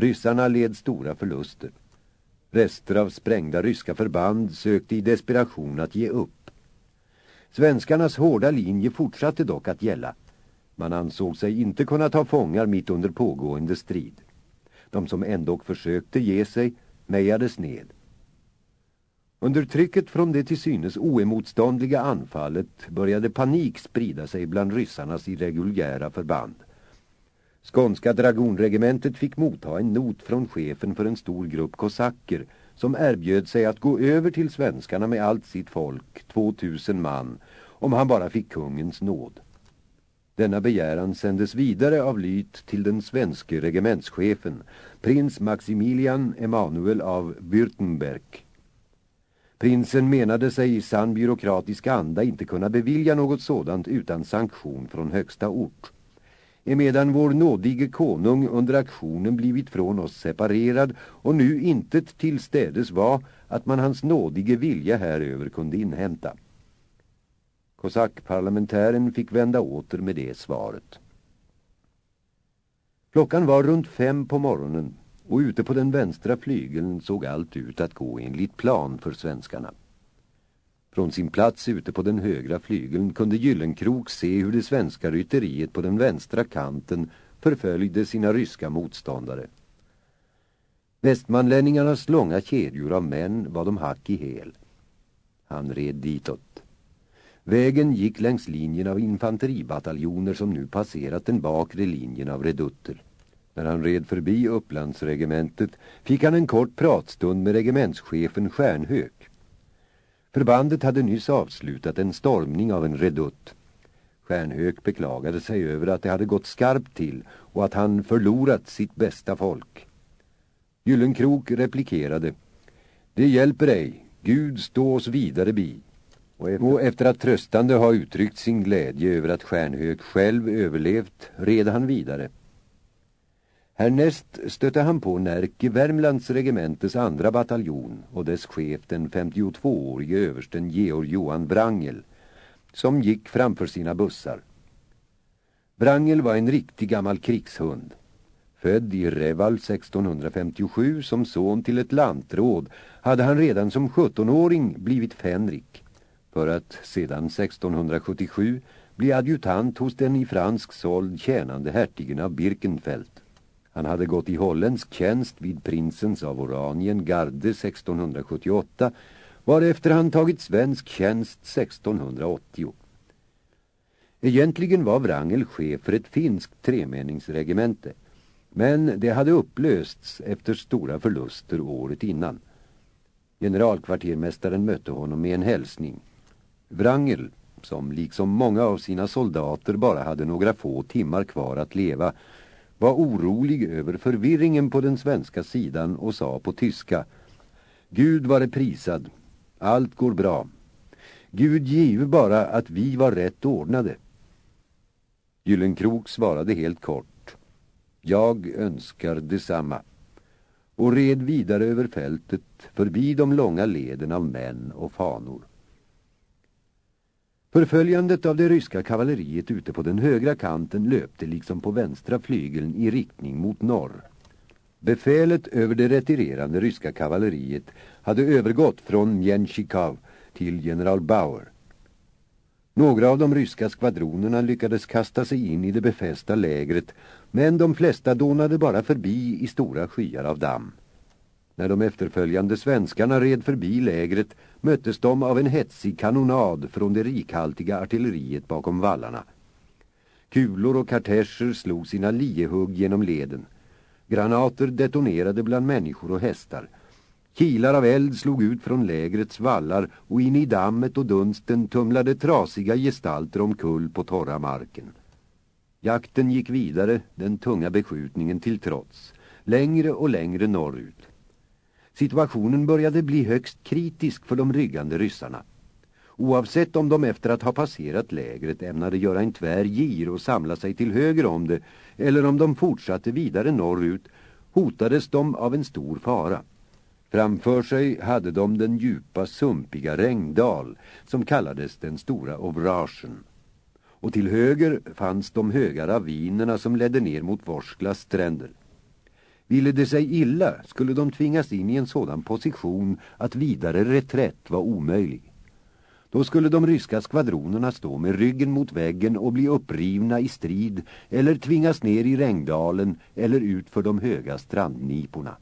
Ryssarna led stora förluster. Rester av sprängda ryska förband sökte i desperation att ge upp. Svenskarnas hårda linje fortsatte dock att gälla. Man ansåg sig inte kunna ta fångar mitt under pågående strid. De som ändå försökte ge sig mejades ned. Under trycket från det till synes oemotståndliga anfallet började panik sprida sig bland ryssarnas irreguljära förband. Skånska dragonregementet fick motta en not från chefen för en stor grupp kosacker som erbjöd sig att gå över till svenskarna med allt sitt folk, 2000 man, om han bara fick kungens nåd. Denna begäran sändes vidare av Lyt till den svenske regementschefen, prins Maximilian Emanuel av Württemberg. Prinsen menade sig i sann byråkratisk anda inte kunna bevilja något sådant utan sanktion från högsta ort. Emedan vår nådige konung under aktionen blivit från oss separerad och nu intet tillstädes var att man hans nådige vilja häröver kunde inhämta. Kosackparlamentären fick vända åter med det svaret. Klockan var runt fem på morgonen och ute på den vänstra flygeln såg allt ut att gå enligt plan för svenskarna. Från sin plats ute på den högra flygeln kunde Gyllenkrok se hur det svenska rytteriet på den vänstra kanten förföljde sina ryska motståndare. Västmanlänningarnas långa kedjor av män var de hack i hel. Han red ditåt. Vägen gick längs linjen av infanteribataljoner som nu passerat den bakre linjen av redutter. När han red förbi Upplandsregementet fick han en kort pratstund med regementschefen Stjärnhök. Förbandet hade nyss avslutat en stormning av en redutt. Stjärnhök beklagade sig över att det hade gått skarpt till och att han förlorat sitt bästa folk. Gyllenkrok replikerade Det hjälper ej, Gud stå oss vidare bi. Och efter att tröstande ha uttryckt sin glädje över att Stjärnhök själv överlevt red han vidare. Härnäst stötte han på Närke Värmlands regementes andra bataljon och dess chef den 52-årige översten Georg Johan Brangel som gick framför sina bussar. Brangel var en riktig gammal krigshund. Född i Reval 1657 som son till ett lantråd hade han redan som 17-åring blivit fänrik för att sedan 1677 bli adjutant hos den i fransk sold tjänande hertigen av Birkenfeld. Han hade gått i holländsk tjänst vid prinsens av Oranien garde 1678 varefter han tagit svensk tjänst 1680. Egentligen var Wrangel chef för ett finskt tremeningsregemente men det hade upplösts efter stora förluster året innan. Generalkvartermästaren mötte honom med en hälsning. Wrangel, som liksom många av sina soldater bara hade några få timmar kvar att leva, var orolig över förvirringen på den svenska sidan och sa på tyska Gud vare prisad, allt går bra. Gud give bara att vi var rätt ordnade. Gyllenkrok svarade helt kort Jag önskar detsamma och red vidare över fältet förbi de långa leden av män och fanor. Förföljandet av det ryska kavalleriet ute på den högra kanten löpte liksom på vänstra flygeln i riktning mot norr. Befälet över det retirerande ryska kavalleriet hade övergått från Mjenchikov till general Bauer. Några av de ryska skvadronerna lyckades kasta sig in i det befästa lägret men de flesta donade bara förbi i stora skyar av damm. När de efterföljande svenskarna red förbi lägret möttes de av en hetsig kanonad från det rikhaltiga artilleriet bakom vallarna. Kulor och kartescher slog sina liehugg genom leden. Granater detonerade bland människor och hästar. Kilar av eld slog ut från lägrets vallar och in i dammet och dunsten tumlade trasiga gestalter omkull på torra marken. Jakten gick vidare, den tunga beskjutningen till trots, längre och längre norrut. Situationen började bli högst kritisk för de ryggande ryssarna. Oavsett om de efter att ha passerat lägret ämnade göra en tvär gir och samla sig till höger om det eller om de fortsatte vidare norrut hotades de av en stor fara. Framför sig hade de den djupa sumpiga regndal som kallades den stora Ovragen. Och till höger fanns de höga ravinerna som ledde ner mot Vorsklas stränder. Ville det sig illa skulle de tvingas in i en sådan position att vidare reträtt var omöjlig. Då skulle de ryska skvadronerna stå med ryggen mot väggen och bli upprivna i strid eller tvingas ner i regndalen eller ut för de höga strandniporna.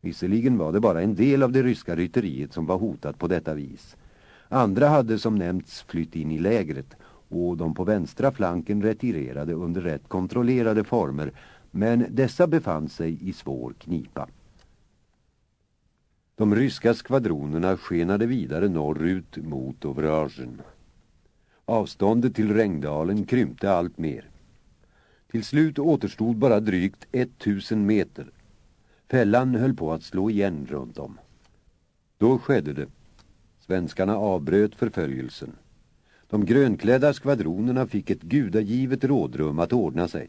Visserligen var det bara en del av det ryska rytteriet som var hotat på detta vis. Andra hade som nämnts flytt in i lägret och de på vänstra flanken retirerade under rätt kontrollerade former men dessa befann sig i svår knipa. De ryska skvadronerna skenade vidare norrut mot Ovragen. Avståndet till Regndalen krympte allt mer. Till slut återstod bara drygt 1000 meter. Fällan höll på att slå igen runt om. Då skedde det. Svenskarna avbröt förföljelsen. De grönklädda skvadronerna fick ett gudagivet rådrum att ordna sig.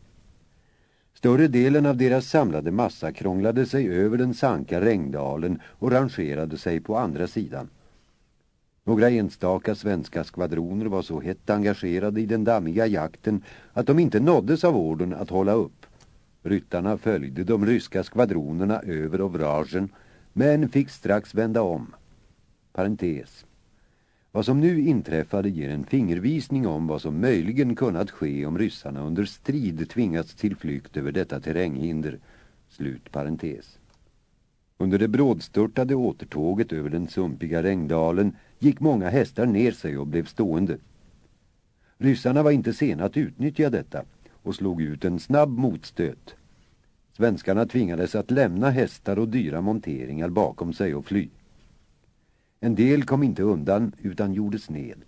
Större delen av deras samlade massa krånglade sig över den sanka regndalen och rangerade sig på andra sidan. Några enstaka svenska skvadroner var så hett engagerade i den dammiga jakten att de inte nåddes av orden att hålla upp. Ryttarna följde de ryska skvadronerna över Ovragen men fick strax vända om. Parentes. Vad som nu inträffade ger en fingervisning om vad som möjligen kunnat ske om ryssarna under strid tvingats till flykt över detta terränghinder. Slut parentes. Under det brådstörtade återtåget över den sumpiga regndalen gick många hästar ner sig och blev stående. Ryssarna var inte sena att utnyttja detta och slog ut en snabb motstöt. Svenskarna tvingades att lämna hästar och dyra monteringar bakom sig och fly. En del kom inte undan utan gjordes ned.